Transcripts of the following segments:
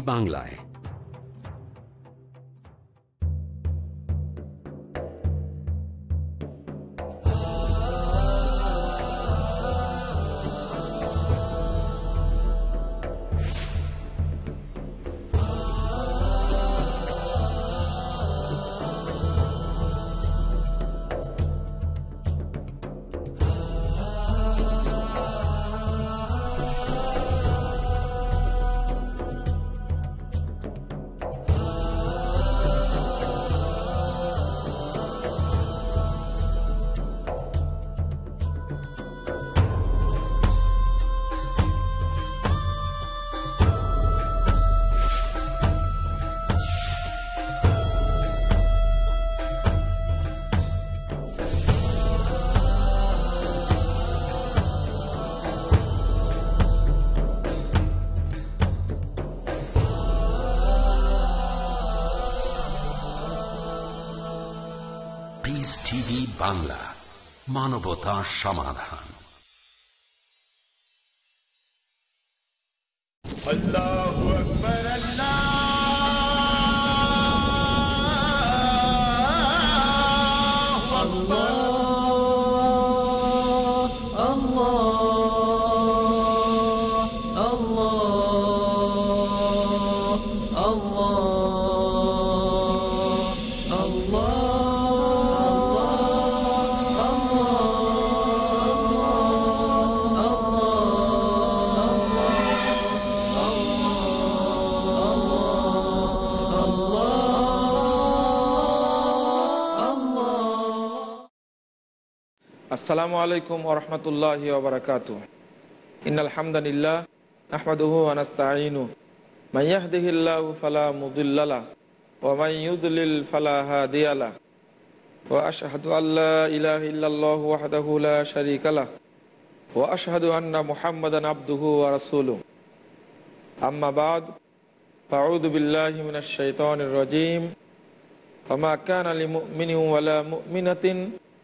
বাংলায়। বাংলা মানবতা সমাধান। আসসালামু আলাইকুম ওরহমতুল্লাহ ওবরাকাত ইনালহামদানিল্লাহ আহমদুহু আনাস্তাইনু মাইয়াহদিহিল্লাহু ফালা মুদিল্লালা ওয়া মাইয়ুদলিল ফালা হাদিয়ালা। ওয়া আশহাদু আল্লা ইলাহা ইল্লাল্লাহু ওয়াহদাহু লা শারীকা লাহ ওয়া আশহাদু আন্না মুহাম্মাদান আবদুহু ওয়া রাসূলুহু। আম্মা বাদ। ফাউযু বিল্লাহি মিনাশ শাইতানির রাজীম। ওয়া কানা লিমুমিনিন ওয়ালা মুমিনাতিন।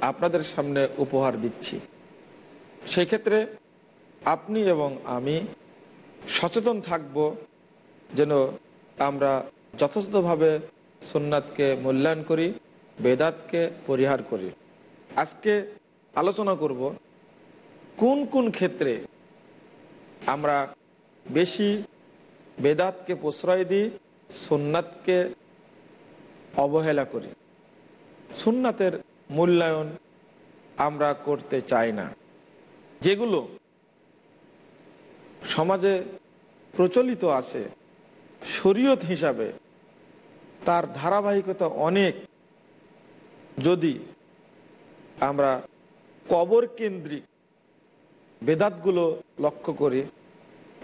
আপনাদের সামনে উপহার দিচ্ছি। সেক্ষেত্রে আপনি এবং আমি সচেতন থাকব যেন আমরা যথাযথভাবে সুন্নাতকে মূল্যায়ন করি, বেদাতকে পরিহার করি। আজকে আলোচনা করব কোন কোন ক্ষেত্রে আমরা বেশি বেদাতকে প্রশ্রয় দিই, সুন্নাতকে অবহেলা করি। সুন্নাতের মূল্যায়ন আমরা করতে চাই না। যেগুলো সমাজে প্রচলিত আছে, শরীয়ত হিসাবে তার ধারাবাহিকতা অনেক। যদি আমরা কবর কেন্দ্রিক বেদাতগুলো লক্ষ্য করি,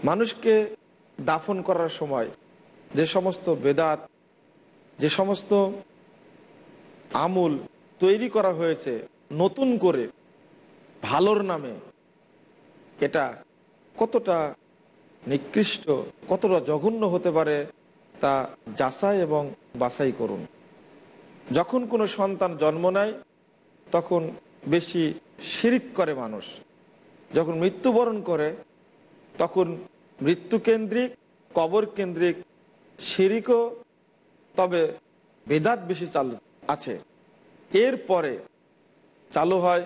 মানুষকে দাফন করার সময় যে সমস্ত বেদাত, যে সমস্ত আমূল তৈরি করা হয়েছে নতুন করে, ভালোর নামে। এটা কতটা নিকৃষ্ট, কতটা জঘন্য হতে পারে তা যাচাই এবং বাছাই করুন। যখন কোনো সন্তান জন্ম নেয়, তখন বেশি শিরিক করে মানুষ। যখন মৃত্যুবরণ করে, তখন মৃত্যুকেন্দ্রিক কবর কেন্দ্রিক শিরিকও তবে বেদাত বেশি চালু আছে। এরপরে চালু হয়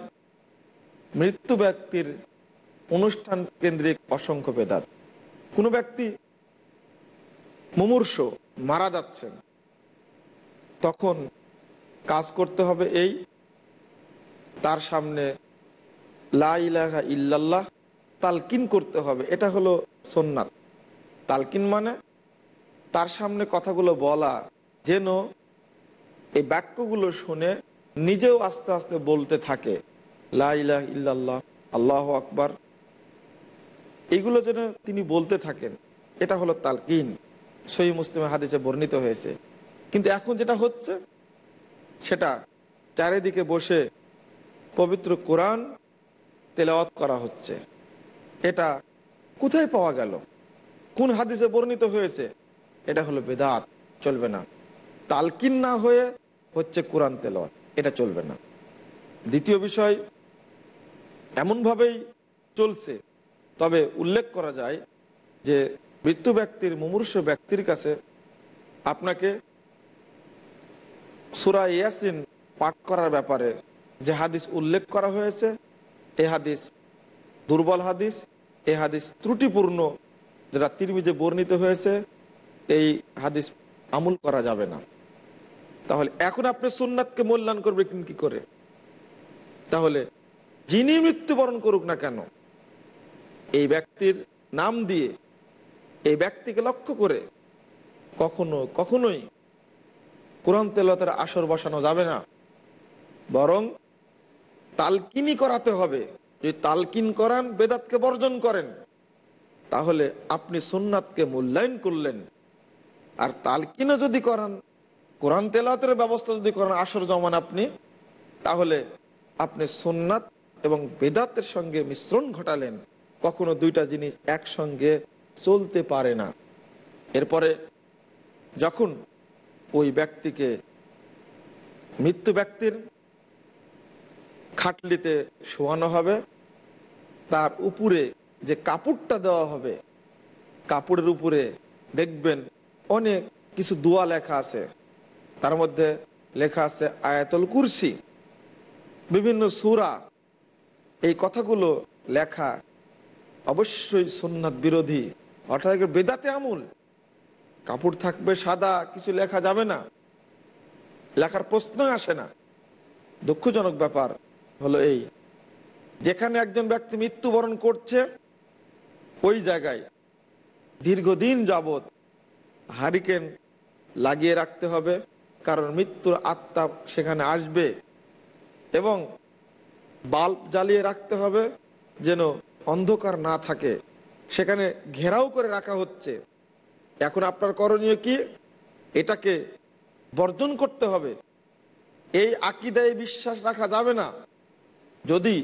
মৃত্যু ব্যক্তির অনুষ্ঠান কেন্দ্রিক অসংখ্য বেদাত। কোনো ব্যক্তি মুমূর্ষ মারা যাচ্ছেন, তখন কাজ করতে হবে এই, তার সামনে লা ইলাহা ইল্লাল্লাহ তালকিন করতে হবে, এটা হলো সোননাথ তালকিন মানে তার সামনে কথাগুলো বলা, যেন এই বাক্যগুলো শুনে নিজেও আস্তে আস্তে বলতে থাকে লাইলা ইল্লাল্লাহ, আল্লাহ আকবার। এগুলো যেন তিনি বলতে থাকেন, এটা হলো তালকিন। সহি মুসলিমে হাদিসে বর্ণিত হয়েছে। কিন্তু এখন যেটা হচ্ছে, সেটা চারিদিকে বসে পবিত্র কোরআন তেলাওয়াত করা হচ্ছে। এটা কোথায় পাওয়া গেল? কোন হাদিসে বর্ণিত হয়েছে? এটা হলো বেদাত, চলবে না। তালকিন না হয়ে হচ্ছে কোরআন তেলাওয়াত। এটা চলবে না। দ্বিতীয় বিষয়, এমনভাবেই চলছে। তবে উল্লেখ করা যায় যে মৃত্যু ব্যক্তির, মুমূর্ষ ব্যক্তির কাছে আপনাকে সুরা ইয়াসিন পাঠ করার ব্যাপারে যে হাদিস উল্লেখ করা হয়েছে, এ হাদিস দুর্বল হাদিস, এ হাদিস ত্রুটিপূর্ণ যেটা তিরমিজে বর্ণিত হয়েছে, এই হাদিস আমল করা যাবে না। তাহলে এখন আপনি সুন্নাতকে মূল্যায়ন করবেন কি করে? তাহলে যিনি মৃত্যুবরণ করুক না কেন, এই ব্যক্তির নাম দিয়ে এই ব্যক্তিকে লক্ষ্য করে কখনো কখনোই কোরআন তেলতার আসর বসানো যাবে না। বরং তালকিনি করাতে হবে। যদি তালকিন করান, বেদাতকে বর্জন করেন, তাহলে আপনি সুন্নাতকে মূল্যায়ন করলেন। আর তালকিনও যদি করান কোরআন তেলাতের ব্যবস্থা যদি করেন, আসর জমান আপনি, তাহলে আপনি সুন্নাত এবং বেদাতের সঙ্গে মিশ্রণ ঘটালেন। কখনো দুইটা জিনিস একসঙ্গে চলতে পারে না। এরপরে যখন ওই ব্যক্তিকে মৃত্যু ব্যক্তির খাটলিতে শোয়ানো হবে, তার উপরে যে কাপড়টা দেওয়া হবে, কাপড়ের উপরে দেখবেন অনেক কিছু দোয়া লেখা আছে। তার মধ্যে লেখা আছে আয়াতল কুরসি। বিভিন্ন সুরা। এই কথাগুলো লেখা অবশ্যই সোননাথ বিরোধী। অর্থাৎ বেদাতে আমূল। কাপড় থাকবে সাদা, কিছু লেখা যাবে না। লেখার প্রশ্ন আসে না। দুঃখজনক ব্যাপার হলো এই। যেখানে একজন ব্যক্তি মৃত্যুবরণ করছে, ওই জায়গায় দীর্ঘদিন যাবত হারিকেন লাগিয়ে রাখতে হবে। কারণ মৃত্যুর আত্মা সেখানে আসবে এবং বাল্ব জ্বালিয়ে রাখতে হবে যেন অন্ধকার না থাকে। সেখানে ঘেরাও করে রাখা হচ্ছে। এখন আপনার করণীয় কি? এটাকে বর্জন করতে হবে। এই আকিদায় বিশ্বাস রাখা যাবে না। যদি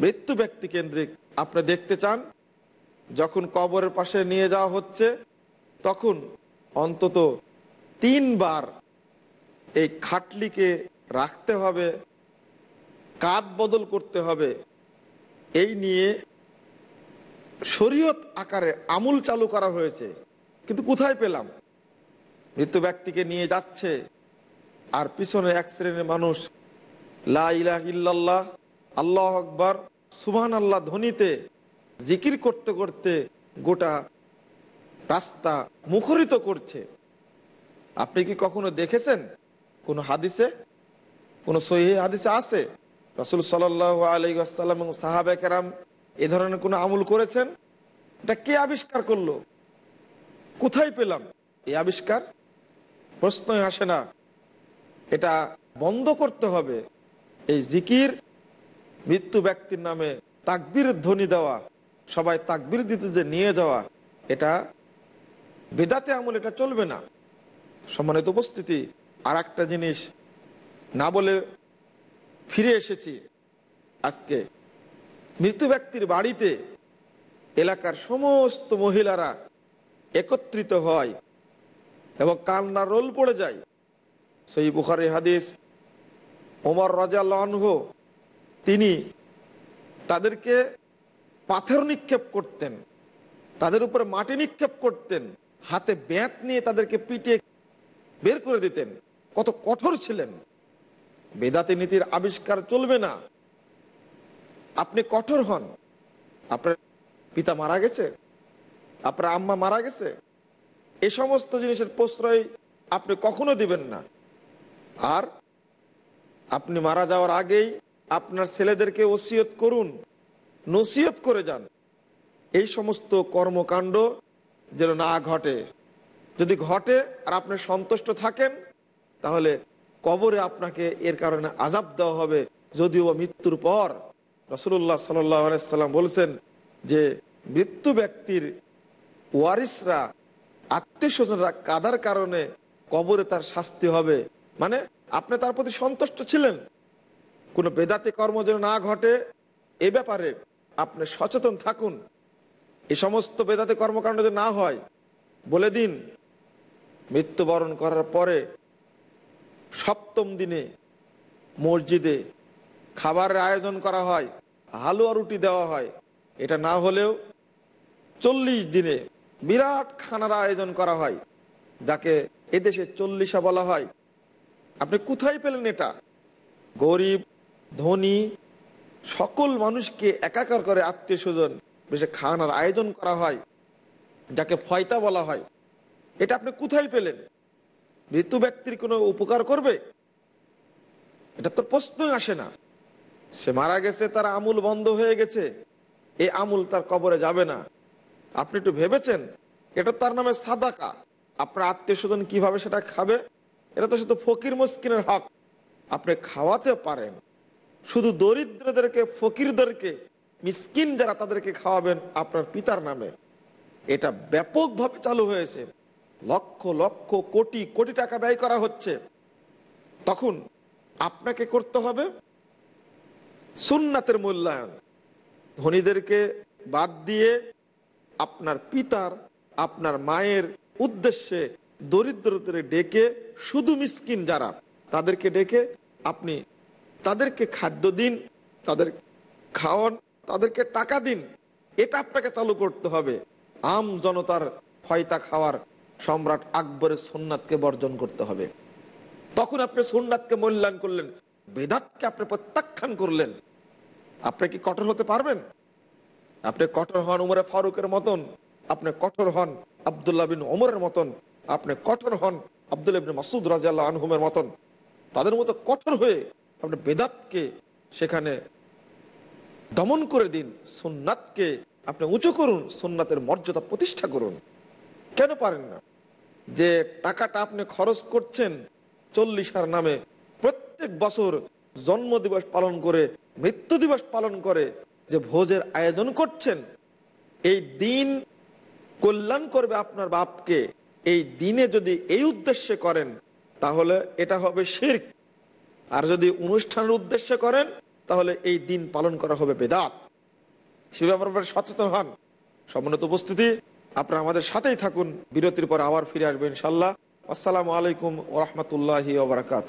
মৃত্যু ব্যক্তি কেন্দ্রিক আপনি দেখতে চান, যখন কবরের পাশে নিয়ে যাওয়া হচ্ছে, তখন অন্তত তিনবার এই খাটলিকে রাখতে হবে কাত বদল করতে হবে। এই নিয়ে শরীয়ত আকারে আমূল চালু করা হয়েছে। কিন্তু কোথায় পেলাম? মৃত্যু ব্যক্তিকে নিয়ে যাচ্ছে আর পিছনে এক শ্রেণির মানুষ, লা ইলাহ ইল্লাল্লাহ, আল্লাহ আকবর সুবহান আল্লাহ ধ্বনিতে জিকির করতে করতে গোটা রাস্তা মুখরিত করছে। আপনি কি কখনো দেখেছেন কোন হাদিসে? কোন সহি হাদিসে আছে? রসুল সাল আলাইসাল্লাম এবং সাহাবে কেরাম এ ধরনের কোনো আমল করেছেন? এটা কে আবিষ্কার করল? কোথায় পেলাম? এই আবিষ্কার? প্রশ্নই আসে না। এটা বন্ধ করতে হবে। এই জিকির, মৃত্যু ব্যক্তির নামে তাকবির ধ্বনি দেওয়া, সবাই তাকবির দিতে যে নিয়ে যাওয়া, এটা বেদাতে আমল, এটা চলবে না। সম্মানিত উপস্থিতি আর একটা জিনিস না বলে ফিরে এসেছি। আজকে মৃত্যু ব্যক্তির বাড়িতে এলাকার সমস্ত মহিলারা একত্রিত হয় এবং কান্নার রোল পড়ে যায়। সেই বুখারি হাদিস, ওমর রাজাহ তিনি তাদেরকে পাথর নিক্ষেপ করতেন, তাদের উপরে মাটি নিক্ষেপ করতেন, হাতে ব্যাঁত নিয়ে তাদেরকে পিটিয়ে বের করে দিতেন। কত কঠোর ছিলেন। বেদাতি নীতির আবিষ্কার চলবে না। আপনি কঠোর হন। আপনার পিতা মারা গেছে। আপনার আম্মা মারা গেছে। এ সমস্ত জিনিসের প্রশ্রয় আপনি কখনো দিবেন না। আর আপনি মারা যাওয়ার আগেই আপনার ছেলেদেরকে ওসিয়ত করুন নসিয়ত করে যান। এই সমস্ত কর্মকাণ্ড যেন না ঘটে। যদি ঘটে আর আপনি সন্তুষ্ট থাকেন, তাহলে কবরে আপনাকে এর কারণে আজাব দেওয়া হবে। যদিও মৃত্যুর পর রসুল্লাহ সাল্লাম বলছেন যে মৃত্যু ব্যক্তির ওয়ারিসরা আত্মীয় স্বজনরা কাদার কারণে কবরে তার শাস্তি হবে। মানে আপনি তার প্রতি সন্তুষ্ট ছিলেন। কোনো বেদাতি কর্ম যেন না ঘটে, এ ব্যাপারে আপনি সচেতন থাকুন। এ সমস্ত বেদাতি কর্মকাণ্ড যে না হয়, বলে দিন। মৃত্যুবরণ করার পরে সপ্তম দিনে মসজিদে খাবারের আয়োজন করা হয়, হালুয়া রুটি দেওয়া হয়। এটা না হলেও চল্লিশ দিনে বিরাট খানার আয়োজন করা হয়, যাকে এদেশে চল্লিশা বলা হয়। আপনি কোথায় পেলেন এটা? গরিব, ধনী, সকল মানুষকে একাকার করে আত্মীয় স্বজন বেশি খানার আয়োজন করা হয়, যাকে ফয়তা বলা হয়। এটা আপনি কোথায় পেলেন? মৃত্যু ব্যক্তির কোনো উপকার করবে? এটা তো প্রশ্নই আসে না। সে মারা গেছে, তার আমূল বন্ধ হয়ে গেছে। এই আমূল তার কবরে যাবে না। আপনি একটু ভেবেছেন? এটা তার নামে সাদাকা। আপনার আত্মীয় স্বজন কীভাবে সেটা খাবে? এটা তো শুধু ফকির মুসকিনের হক। আপনি খাওয়াতে পারেন। শুধু দরিদ্রদেরকে, ফকিরদেরকে, মিসকিন যারা তাদেরকে খাওয়াবেন আপনার পিতার নামে। এটা ব্যাপকভাবে চালু হয়েছে। লক্ষ লক্ষ, কোটি কোটি টাকা ব্যয় করা হচ্ছে। তখন আপনাকে করতে হবে সুন্নাতের মূল্যায়ন। ধনীদেরকে বাদ দিয়ে আপনার পিতার, আপনার মায়ের উদ্দেশ্যে দরিদ্রদের ডেকে শুধু মিসকিন যারা, তাদেরকে ডেকে আপনি তাদেরকে খাদ্য দিন, তাদের খাওয়ান, তাদেরকে টাকা দিন। এটা আপনাকে চালু করতে হবে। আম জনতার ফয়তা খাওয়ার সম্রাট আকবরের সোননাথকে বর্জন করতে হবে। তখন আপনি সোননাথকে মূল্যায়ন করলেন, বেদাতকে আপনি প্রত্যাখ্যান করলেন। আপনি কি কঠোর হতে পারবেন? আপনি কঠোর হন উমরে ফারুকের মতন, আপনি কঠোর হন আবদুল্লাহ বিন ওমরের মতন, আপনি কঠোর হন আবদুল্লাহ বিন মাসুদ রাজিয়াল্লাহ আনহুমের মতন। তাদের মতো কঠোর হয়ে আপনি বেদাতকে সেখানে দমন করে দিন সুন্নাতকে আপনি উঁচু করুন সুন্নাতের মর্যাদা প্রতিষ্ঠা করুন। কেন পারেন না? যে টাকাটা আপনি খরচ করছেন চল্লিশার নামে প্রত্যেক বছর জন্ম দিবস পালন করে, মৃত্যু দিবস পালন করে, যে ভোজের আয়োজন করছেন, এই দিন কল্যাণ করবে আপনার বাপকে। এই দিনে যদি এই উদ্দেশ্যে করেন, তাহলে এটা হবে শির্ক। আর যদি অনুষ্ঠানের উদ্দেশ্যে করেন, তাহলে এই দিন পালন করা হবে বেদাত। সে ব্যাপারে সচেতন হন। সমন্বিত উপস্থিতি আপনারা আমাদের সাথেই থাকুন। বিরতির পর আবার ফিরে আসবেন ইনশাল্লাহ আসসালামু আলাইকুম ওরহমতুল্লাহি ওবরাকাত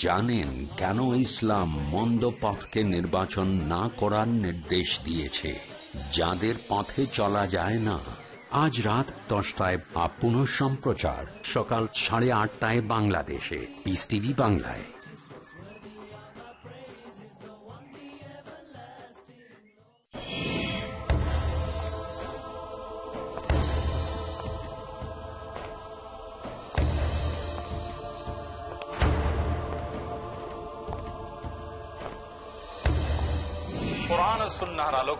জানেন কেন ইসলাম মন্দ পথকে নির্বাচন না করার নির্দেশ দিয়েছে। যাদের পথে চলা যায় না। আজ রাত দশটায় আপন পুনঃ সম্প্রচার। সকাল সাড়ে আটটায় বাংলাদেশে। পিস টিভি বাংলায়।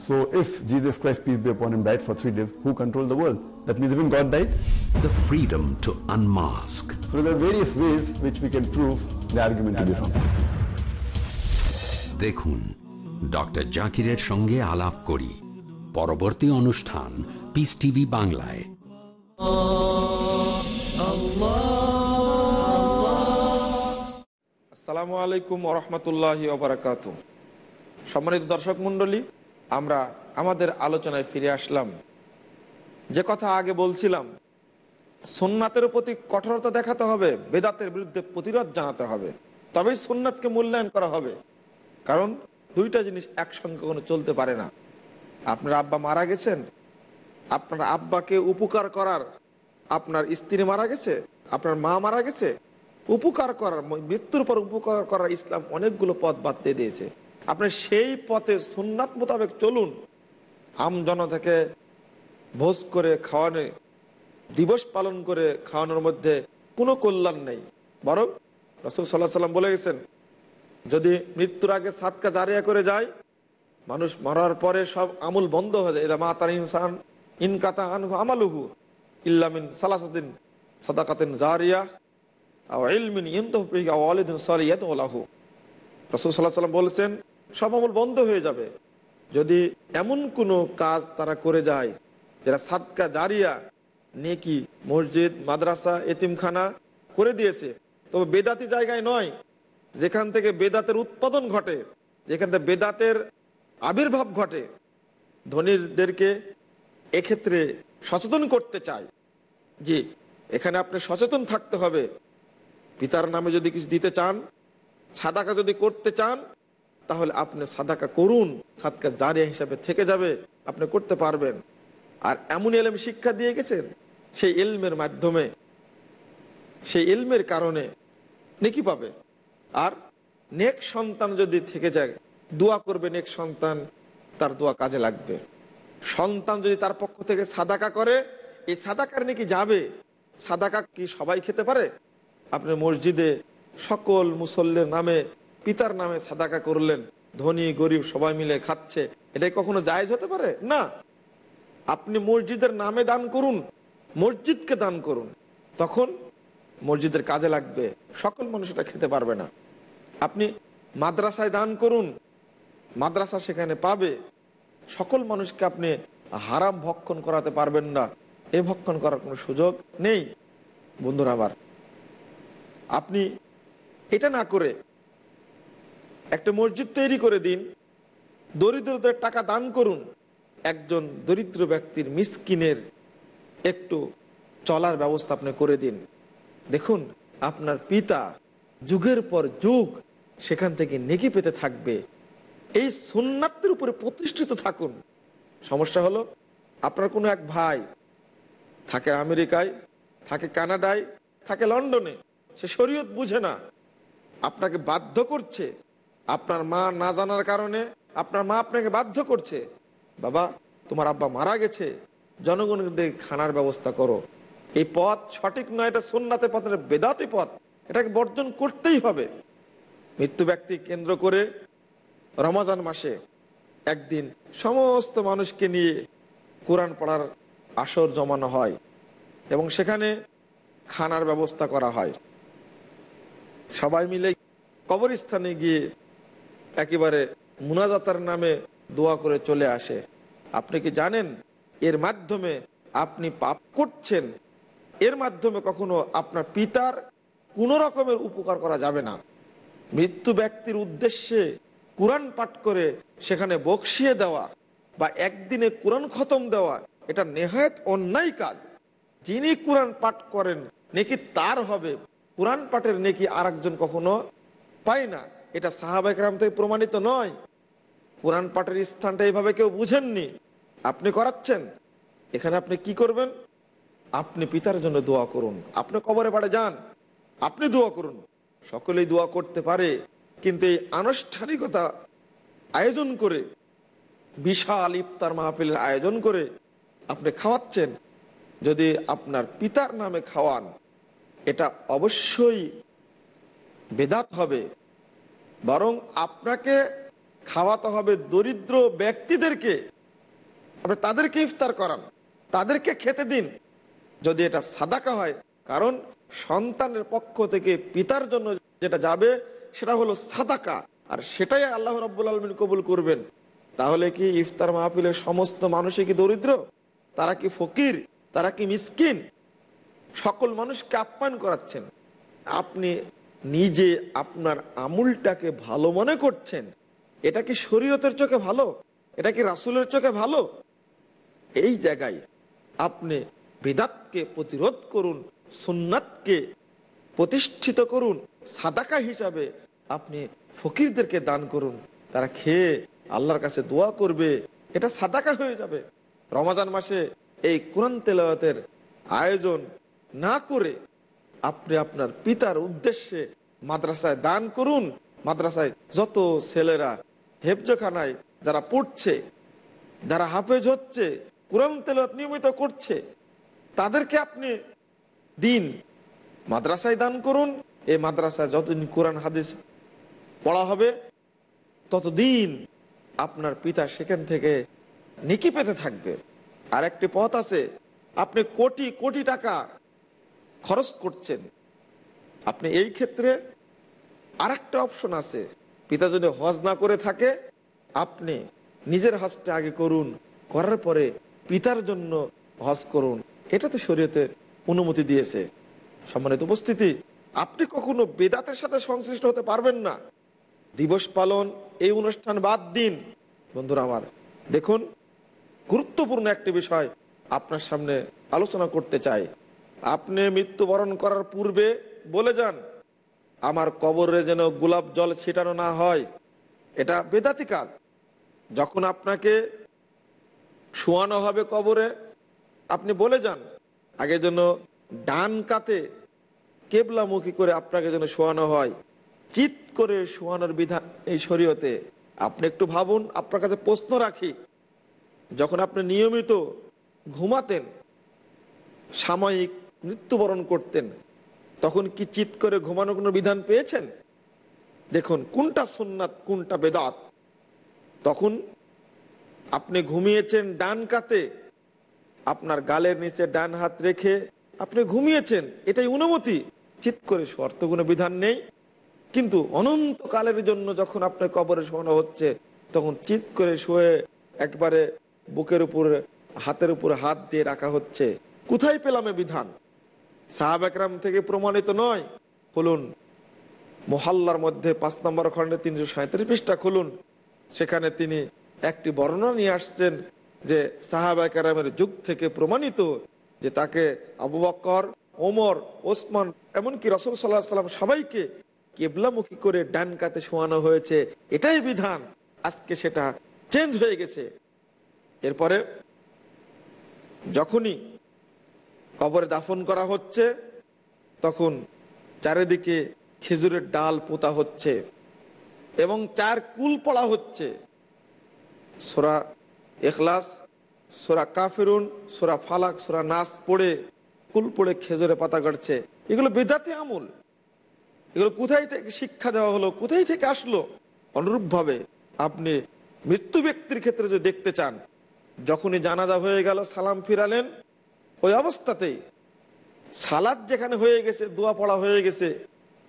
so if Jesus Christ, peace be upon him, died for three days, who controlled the world? That means even God died? The freedom to unmask. So there are various ways which we can prove the argument to be wrong. দেখুন doctor জাকিরের সঙ্গে আলাপ করি পরবর্তী অনুষ্ঠান piece TV বাংলায় আসসালামু আলাইকুম ওরহমতুল্লাহি ওবরাকাত সম্মানিত দর্শক মণ্ডলী আমরা আমাদের আলোচনায় ফিরে আসলাম। যে কথা আগে বলছিলাম সোননাথের প্রতি কঠোরতা দেখাতে হবে, বেদাতের বিরুদ্ধে প্রতিরোধ জানাতে হবে। তবেই সোননাথকে মূল্যায়ন করা হবে। কারণ দুইটা জিনিস একসঙ্গে কোনো চলতে পারে না। আপনার আব্বা মারা গেছেন, আপনার আব্বাকে উপকার করার, আপনার স্ত্রী মারা গেছে, আপনার মা মারা গেছে, উপকার করার, মৃত্যুর পর উপকার করার ইসলাম অনেকগুলো পথ বাদ দিয়ে দিয়েছে। আপনি সেই পথে সুন্নাত মোতাবেক চলুন। আম জনতাকে ভোজ করে খাওয়ানো, দিবস পালন করে খাওয়ানোর মধ্যে কোনো কল্যাণ নেই। বরং রসুল সাল্লাহ সাল্লাম বলে গেছেন, যদি মৃত্যুর আগে সাতকা জারিয়া করে যায়, মানুষ মরার পরে সব আমুল বন্ধ হয়ে যায়। এটা মা তার ইনসান ইনকাতা আনহু আমালুহু ইল্লামিন সালাসাদিন সাদাকাতিন জারিয়া ইলমিন ইন্তফিক আও আলিদিন সালিয়াত ওলাহু রসুল সাল্লাহ সাল্লাম বলেছেন, সব আমল বন্ধ হয়ে যাবে। যদি এমন কোনো কাজ তারা করে যায়, যারা সাদকা জারিয়া, নেকি, মসজিদ, মাদ্রাসা, এতিমখানা করে দিয়েছে, তবে বেদাতি জায়গায় নয়, যেখান থেকে বেদাতের উৎপাদন ঘটে, যেখান থেকে বেদাতের আবির্ভাব ঘটে, ধনীদেরকে এক্ষেত্রে সচেতন করতে চায়। জি, এখানে আপনি সচেতন থাকতে হবে। পিতার নামে যদি কিছু দিতে চান সাদাকা যদি করতে চান, তাহলে আপনি সাদাকা করুন, সাদকা জারিয়া হিসাবে থেকে যাবে, আপনি করতে পারবেন। আর এমন এলম শিক্ষা দিয়ে গেছেন, সেই এলমের মাধ্যমে, সেই এলমের কারণে নেকি পাবে। আর নেক সন্তান যদি থেকে যায়, দোয়া করবে নেক সন্তান, তার দোয়া কাজে লাগবে। সন্তান যদি তার পক্ষ থেকে সাদাকা করে, এই সাদাকার নাকি যাবে? সাদাকা কি সবাই খেতে পারে? আপনি মসজিদে সকল মুসল্লের নামে, পিতার নামে সাদাকা করলেন। ধনী, গরিব সবাই মিলে খাচ্ছে। এটাই কখনো জায়েজ হতে পারে? না। আপনি মসজিদের নামে দান করুন, মসজিদকে দান করুন। তখন মসজিদের কাজে লাগবে। সকল মানুষ এটা খেতে পারবে না। আপনি মাদ্রাসায় দান করুন, মাদ্রাসা সেখানে পাবে। সকল মানুষকে আপনি হারাম ভক্ষণ করাতে পারবেন না। এ ভক্ষণ করার কোনো সুযোগ নেই। বন্ধুরা আমার, আপনি এটা না করে একটা মসজিদ তৈরি করে দিন, দরিদ্রদের টাকা দান করুন, একজন দরিদ্র ব্যক্তির মিসকিনের একটু চলার ব্যবস্থা আপনি করে দিন। দেখুন, আপনার পিতা যুগের পর যুগ সেখান থেকে নেকি পেতে থাকবে। এই সুন্নাতের উপরে প্রতিষ্ঠিত থাকুন। সমস্যা হলো, আপনার কোনো এক ভাই থাকে আমেরিকায়, থাকে কানাডায়, থাকে লন্ডনে, সে শরীয়ত বুঝে না। আপনাকে বাধ্য করছে। আপনার মা না জানার কারণে আপনার মা আপনাকে বাধ্য করছে। বাবা, তোমার আব্বা মারা গেছে। জনগণদের খানার ব্যবস্থা করো। এই পথ সঠিক নয়, এটা সোননাথে পথ বেদাতি পথ। এটাকে বর্জন করতেই হবে। মৃত্যু ব্যক্তি কেন্দ্র করে রমাজান মাসে একদিন সমস্ত মানুষকে নিয়ে কোরআন পড়ার আসর জমানো হয় এবং সেখানে খানার ব্যবস্থা করা হয়। সবাই মিলে কবরস্থানে গিয়ে একেবারে মুনাজাতার নামে দোয়া করে চলে আসে। আপনি কি জানেন, এর মাধ্যমে আপনি পাপ করছেন? এর মাধ্যমে কখনো আপনার পিতার কোনো রকমের উপকার করা যাবে না। মৃত্যু ব্যক্তির উদ্দেশ্যে কোরআন পাঠ করে সেখানে বকশিয়ে দেওয়া বা একদিনে কোরআন খতম দেওয়া, এটা নেহায়ত অন্যায় কাজ। যিনি কোরআন পাঠ করেন, নাকি তার হবে। কোরআন পাঠের নেকি আর একজন কখনো পায় না। এটা সাহাবাইকরাম থেকে প্রমাণিত নয়। কোরআন পাঠের স্থানটা এইভাবে কেউ বুঝেননি। আপনি করাচ্ছেন। এখানে আপনি কি করবেন? আপনি পিতার জন্য দোয়া করুন। আপনি কবরে বাড়ে যান। আপনি দোয়া করুন। সকলেই দোয়া করতে পারে। কিন্তু এই আনুষ্ঠানিকতা আয়োজন করে, বিশাল ইফতার মাহফিলের আয়োজন করে আপনি খাওয়াচ্ছেন। যদি আপনার পিতার নামে খাওয়ান এটা অবশ্যই বেদাত হবে। বরং আপনাকে খাওয়াতে হবে দরিদ্র ব্যক্তিদেরকে। আপনি তাদেরকে ইফতার করান, তাদেরকে খেতে দিন। যদি এটা সাদাকা হয়, কারণ সন্তানের পক্ষ থেকে পিতার জন্য যেটা যাবে, সেটা হলো সাদাকা। আর সেটাই আল্লাহ রব্বুল আলমিন কবুল করবেন। তাহলে কি ইফতার মাহফিলের সমস্ত মানুষই কি দরিদ্র? তারা কি ফকির? তারা কি মিসকিন? সকল মানুষকে আপ্যায়ন করাচ্ছেন। আপনি নিজে আপনার আমুলটাকে ভালো মনে করছেন, এটা কি শরীয়তের চোখে ভালো? এটা কি রাসুলের চোখে ভালো? এই জায়গায় আপনি বেদাতকে প্রতিরোধ করুন, সুন্নাতকে প্রতিষ্ঠিত করুন, সাদাকা হিসাবে আপনি ফকিরদেরকে দান করুন। তারা খেয়ে আল্লাহর কাছে দোয়া করবে, এটা সাদাকা হয়ে যাবে। রমাজান মাসে এই কোরআন তেলাওয়াতের আয়োজন না করে আপনি আপনার পিতার উদ্দেশ্যে মাদ্রাসায় দান করুন। মাদ্রাসায় যত ছেলেরা হেফজখানায় যারা পড়ছে, যারা হাফেজ হচ্ছে, কোরআন তেলাওয়াত নিয়মিত করছে, তাদেরকে আপনি দিন। মাদ্রাসায় দান করুন। এই মাদ্রাসায় যতদিন কোরআন, হাদিস পড়া হবে, ততদিন আপনার পিতা সেখান থেকে নিকি পেতে থাকবে। আর একটি পথ আছে, আপনি কোটি কোটি টাকা খরচ করছেন। আপনি এই ক্ষেত্রে আর একটা অপশন আছে। পিতা যদি হজ না করে থাকে, আপনি নিজের হজটা আগে করুন, করার পরে পিতার জন্য হজ করুন। এটা তো শরীয়তে অনুমতি দিয়েছে। সম্মানিত উপস্থিতি, আপনি কখনো বেদাতের সাথে সংশ্লিষ্ট হতে পারবেন না। দিবস পালন, এই অনুষ্ঠান বাদ দিন। বন্ধুরা আমার, দেখুন, গুরুত্বপূর্ণ একটি বিষয় আপনার সামনে আলোচনা করতে চাই। আপনি মৃত্যুবরণ করার পূর্বে বলে যান, আমার কবরে যেন গোলাপ জল ছিটানো না হয়। এটা বেদাতি কাজ। যখন আপনাকে শোয়ানো হবে কবরে, আপনি বলে যান, আগে যেন ডান কাতে কেবলামুখী করে আপনাকে যেন শোয়ানো হয়। চিত করে শোয়ানোর বিধান এই শরীয়তে। আপনি একটু ভাবুন, আপনার কাছে প্রশ্ন রাখি। যখন আপনি নিয়মিত ঘুমাতেন, সাময়িক মৃত্যুবরণ করতেন। তখন কি চিত করে ঘুমানোর কোনো বিধান পেয়েছেন? দেখুন, কোনটা সুন্নাত, কোনটা বেদাত? তখন আপনি ঘুমিয়েছেন ডান কাতে, আপনার গালের নিচে ডান হাত রেখে আপনি ঘুমিয়েছেন, এটাই অনুমতি। চিত করে শোয়ার তো কোনো বিধান নেই। কিন্তু অনন্তকালের জন্য যখন আপনার কবরে শোয়ানো হচ্ছে, তখন চিত করে শুয়ে একবারে বুকের উপরে, হাতের উপর হাত দিয়ে রাখা হচ্ছে। কোথায় পেলাম বিধান? সাহাব একরাম থেকে প্রমাণিত নয়। খুলুন। মোহাল্লার মধ্যে পাঁচ নম্বর খণ্ডে তিনশো সাঁত্রিশ পৃষ্ঠা খুলুন। সেখানে তিনি একটি বর্ণনা নিয়ে আসছেন যে সাহাবা একরামের যুগ থেকে প্রমাণিত যে তাকে আবু বক্কর, ওমর, ওসমান, এমনকি রসুল সাল্লাহ সাল্লাম সবাইকে কেবলামুখী করে ডান কাতে শোয়ানো হয়েছে। এটাই বিধান। আজকে সেটা চেঞ্জ হয়ে গেছে। এরপরে যখনই কবরে দাফন করা হচ্ছে, তখন চারিদিকে খেজুরের ডাল পোতা হচ্ছে এবং চার কুল পড়া হচ্ছে। সোরা এখলাস সোরা কাফেরুন, সোরা ফালাক, সোরা নাস পড়ে, কুল পড়ে খেজুরে পাতা কাটছে এগুলো বেদাতে আমল। এগুলো কোথায় থেকে শিক্ষা দেওয়া হলো, কোথায় থেকে আসলো? অনুরূপভাবে আপনি মৃত্যু ব্যক্তির ক্ষেত্রে যদি দেখতে চান, যখনই জানাজা হয়ে গেল, সালাম ফিরালেন ওই অবস্থাতেই সালাদ যেখানে হয়ে গেছে, দোয়া পড়া হয়ে গেছে,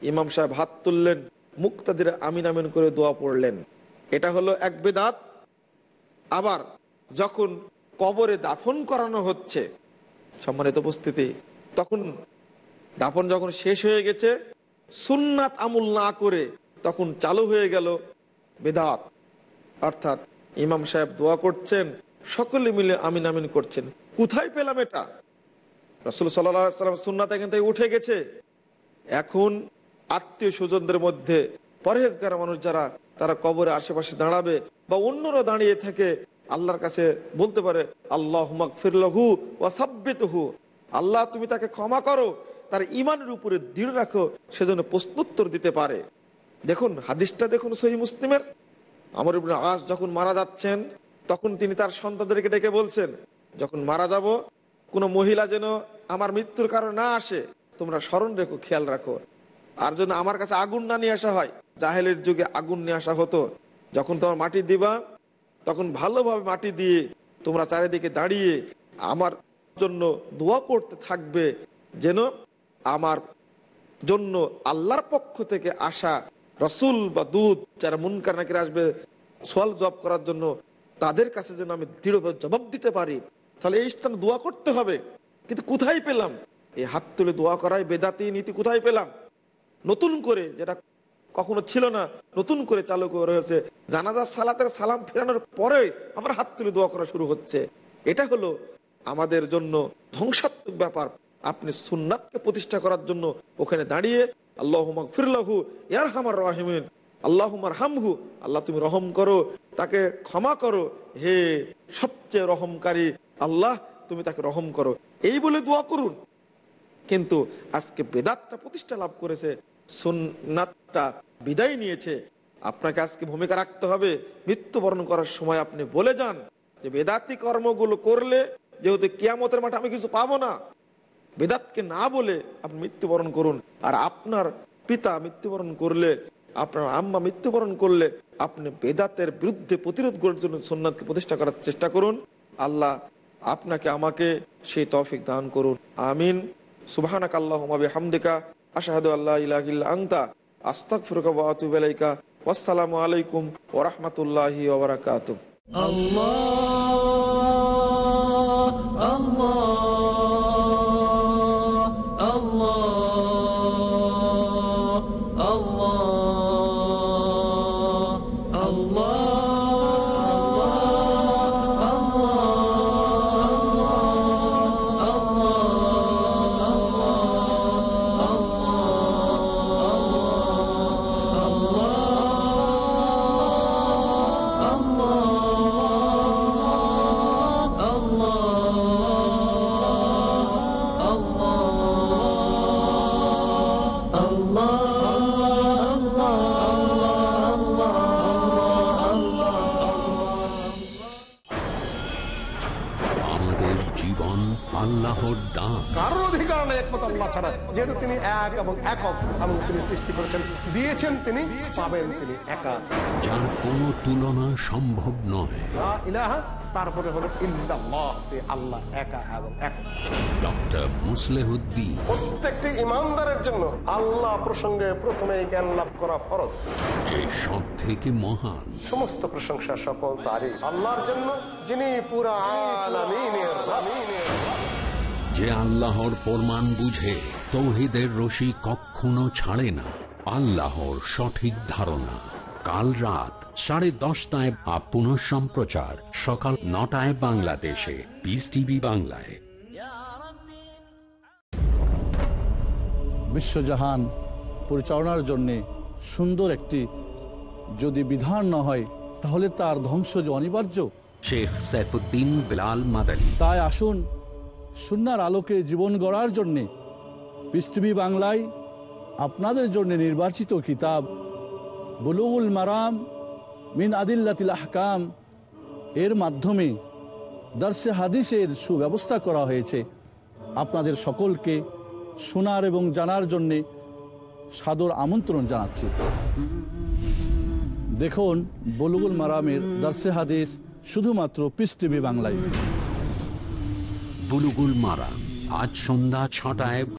ইমাম সাহেব হাত তুললেন, মুক্তাদের আমিন আমিন করে দোয়া পড়লেন। এটা হলো এক বেদাত। আবার যখন কবরে দাফন করানো হচ্ছে, সম্মানিত উপস্থিতি, তখন দাফন যখন শেষ হয়ে গেছে, সুন্নাত আমল না করে তখন চালু হয়ে গেল বেদাত। অর্থাৎ ইমাম সাহেব দোয়া করছেন সকলে মিলে আমিন আমিন করছেন। কোথায় পেলাম এটা? রসুল সাল্লাম সুন্নাত এখান থেকে উঠে গেছে। এখন আত্মীয় স্বজনদের মধ্যে পরহেজগার মানুষ যারা, তারা কবরে আশেপাশে দাঁড়াবে বা অন্যরা দাঁড়িয়ে থেকে আল্লাহর কাছে বলতে পারে আল্লাহ ফিরলহু ও সাব্বিতহু। আল্লাহ তুমি তাকে ক্ষমা করো, তার ইমানের উপরে দৃঢ় রাখো সেজন্য প্রশ্নোত্তর দিতে পারে। দেখুন, হাদিসটা দেখুন সহি মুসলিমের। আমার ইবনে আস যখন মারা যাচ্ছেন তখন তিনি তার সন্তানদেরকে ডেকে বলছেন, যখন মারা যাব, কোনো মহিলা যেন আমার মৃত্যুর কারণে না আসে, তোমরা স্মরণ রেখো, খেয়াল রাখো। আর যেন আমার কাছে আগুন না নিয়ে আসা হয়। জাহেলের যুগে আগুন নিয়ে আসা হতো। যখন তোমার মাটি দিবা, তখন ভালোভাবে মাটি দিয়ে তোমরা চারিদিকে দাঁড়িয়ে আমার জন্য দোয়া করতে থাকবে, যেন আমার জন্য আল্লাহর পক্ষ থেকে আসা রসুল বা দুধ যারা মুনকার নাকির আসবে, সোয়াল জব করার জন্য তাদের কাছে যেন আমি দৃঢ়ভাবে জবাব দিতে পারি। তাহলে এই স্থানে দোয়া করতে হবে। কিন্তু কোথায় পেলাম? এই হাত তুলে দোয়া করাই বেদাতি নীতি কোথায় পেলাম? নতুন করে, যেটা কখনো ছিল না, নতুন করে চালু করে হয়েছে। জানাজার সালাতের সালাম ফেরানোর পরে আমরা হাত তুলে দোয়া করা শুরু হচ্ছে। এটা হলো আমাদের জন্য ধ্বংসাত্মক ব্যাপার। আপনি সুন্নাতকে প্রতিষ্ঠা করার জন্য ওখানে দাঁড়িয়ে আল্লাহ ফিরলাহু ইয়ার হামার রাহিমিন আল্লাহমার হামহু আল্লাহ তুমি রহম করো, তাকে ক্ষমা করো। হে সবচেয়ে রহমকারী আল্লাহ, তুমি তাকে রহম করো। এই বলে দোয়া করুন। কিন্তু আজকে বেদাতটা প্রতিষ্ঠা লাভ করেছে, সুন্নাতটা বিদায় নিয়েছে। আপনাকে আজকে ভূমিকা রাখতে হবে, মৃত্যুবরণ করার সময় আপনি বলে যান যে বেদাতি কর্মগুলো করলে যেহেতু কিয়ামতের মাঠে আমি কিছু পাবো না, বেদাতকে না বলে আপনি মৃত্যুবরণ করুন। আর আপনার পিতা মৃত্যুবরণ করলে আপনার আম্মা মৃত্যুবরণ করলে আপনি বেদাতের বিরুদ্ধে প্রতিরোধ করার জন্য সোননাথকে প্রতিষ্ঠা করার চেষ্টা করুন। আল্লাহ আপনাকে আমাকে সেই তৌফিক দান করুন। আমিন। সুবহানাক আল্লাহুম্মা বিহামদিকা, আশহাদু আল্লা ইলাহা ইল্লা আনতা, আস্তাগফিরুকা ওয়া আতুবু ইলাইকা। ওয়াসসালামু আলাইকুম ওয়া রাহমাতুল্লাহি ওয়া যেহেতু তিনি এক এবং একক এবং তিনি সৃষ্টি করেছেন দিয়েছেন তিনি পাবেন তিনি একা। যার কোনো তুলনা সম্ভব নয়। ইলাহা তারপরে হলো আল্লাহ একা এবং এক। ডক্টর মুসলেহুদ্দিন। প্রত্যেকটি ইমানদারের জন্য আল্লাহ প্রসঙ্গে প্রথমে জ্ঞান লাভ করা ফরজ। যে সব থেকে মহান। সমস্ত প্রশংসা সকল তারই। আল্লাহর জন্য যিনি পুরা আলামিনের। যে আল্লাহর ফরমান বুঝে। তৌহিদের রশি কখনো ছাড়ে না। আল্লাহর সঠিক ধারণা। কাল রাত সাড়ে দশটায় আপ পুনঃ সম্প্রচার। সকাল নটায় বাংলাদেশে। পিস টিভি বাংলায়। বিশ্বজাহান পরিচালনার জন্যে সুন্দর একটি যদি বিধান না হয় তাহলে তার ধ্বংস যে অনিবার্য। শেখ সাইফুদ্দিন বিলাল মাদানী। তাই আসুন সুনার আলোকে জীবন গড়ার জন্যে পৃথিবী বাংলায় আপনাদের জন্য নির্বাচিত কিতাব বুলুগুল মারাম মিন আদিল্লাতিল আহকাম এর মাধ্যমে দার্সে হাদিসের সুব্যবস্থা করা হয়েছে আপনাদের সকলকে শোনার এবং জানার জন্যে সাদর আমন্ত্রণ জানাচ্ছি দেখুন বলুগুল মারামের দার্সে হাদিস শুধুমাত্র পিস বাংলায় বুলুগুল মারা আজ সন্ধ্যা ছটায়